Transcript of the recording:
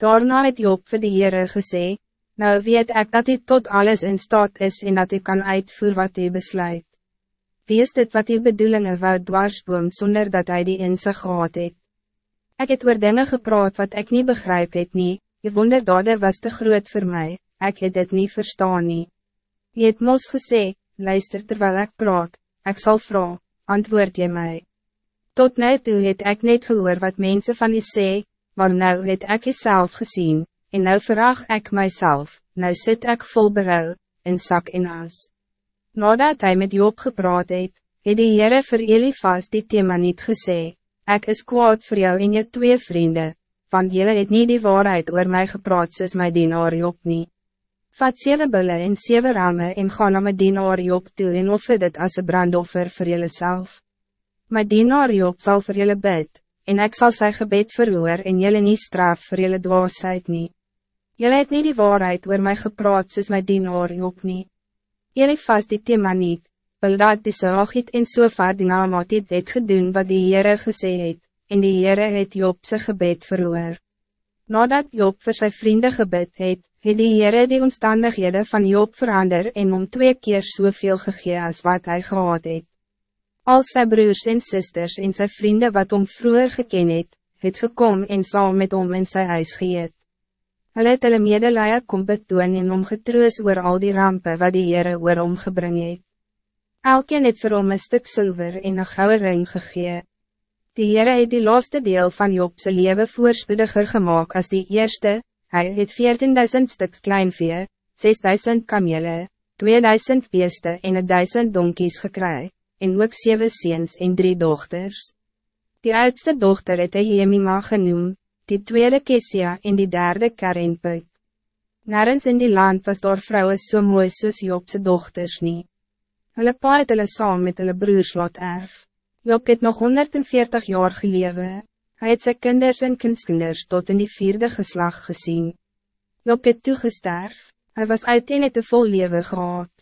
Daarna het Job vir die Heere gesê, Nou weet ik dat hij tot alles in staat is en dat hij kan uitvoeren wat hij besluit. Wie is dit wat die bedoelingen wou dwarsboom zonder dat hij die in zich gehad het? Ik het oor dinge gepraat wat ik niet begrijp het nie, je wonderdader was te groot voor mij, ik het dit niet verstaan nie. Je het mos gesê, luister terwijl ik praat, ik zal vragen, antwoord je mij. Tot nu toe het ik net gehoor wat mensen van je sê, maar nou het ik jezelf gezien, en nou vraag ik mijzelf, nou zit ik vol berouw, in zak en as. Nadat hij met Job gepraat het, het die Heere vir Elifas die thema niet gesê, ik is kwaad voor jou en je twee vrienden, want jullie het niet die waarheid oor mij gepraat soos my dienaar Job nie. Vat zeven bulle en zeven ramen en ga na my dienaar Job toe en offer dit as een brandoffer voor jullie zelf. My dienaar Job sal vir jullie bid, en ik zal zijn gebed verhoor en jullie niet straf voor jullie dwaasheid niet. Jullie het niet die waarheid oor my gepraat soos my dienaar Job nie. Jullie vast die thema niet, Bildad die Saragiet en Sofar die Naamat het, gedoen wat die Heere gesê het, en die Heere het Job sy gebed verhoor. Nadat Job voor zijn vrienden gebed het, het die Heere die omstandighede van Job verander en om twee keer soveel gegee as wat hij gehad het. Al sy broers en sisters en sy vrienden wat om vroeger geken het, het gekom en saam met om in sy huis geëet. Hulle het hulle medelije kom betoon en omgetroos oor al die rampen wat die Heere oor omgebring het. Elkeen het vir hom een stuk zilver en een gouden ring gegee. Die Heere het die laaste deel van Jobse leven voorspoediger gemaakt als die eerste, hij het 14.000 stuk kleinvee, 6.000 kamele, 2.000 beeste en 1.000 donkies gekry, en ook 7 seens en 3 dochters. Die oudste dochter het hy Jemima genoemd, die tweede Kesia en die derde Karenpuk. Nergens in die land was daar vrouwen so mooi soos Jobse dochters nie. Hulle pa het hulle saam met hulle broers laat erf. Job het nog 140 jaar gelewe. Hij het sy kinders en kindskinders tot in die vierde geslag gezien. Job het toegesterf. Hij was uiteen het te vol lewe gehad.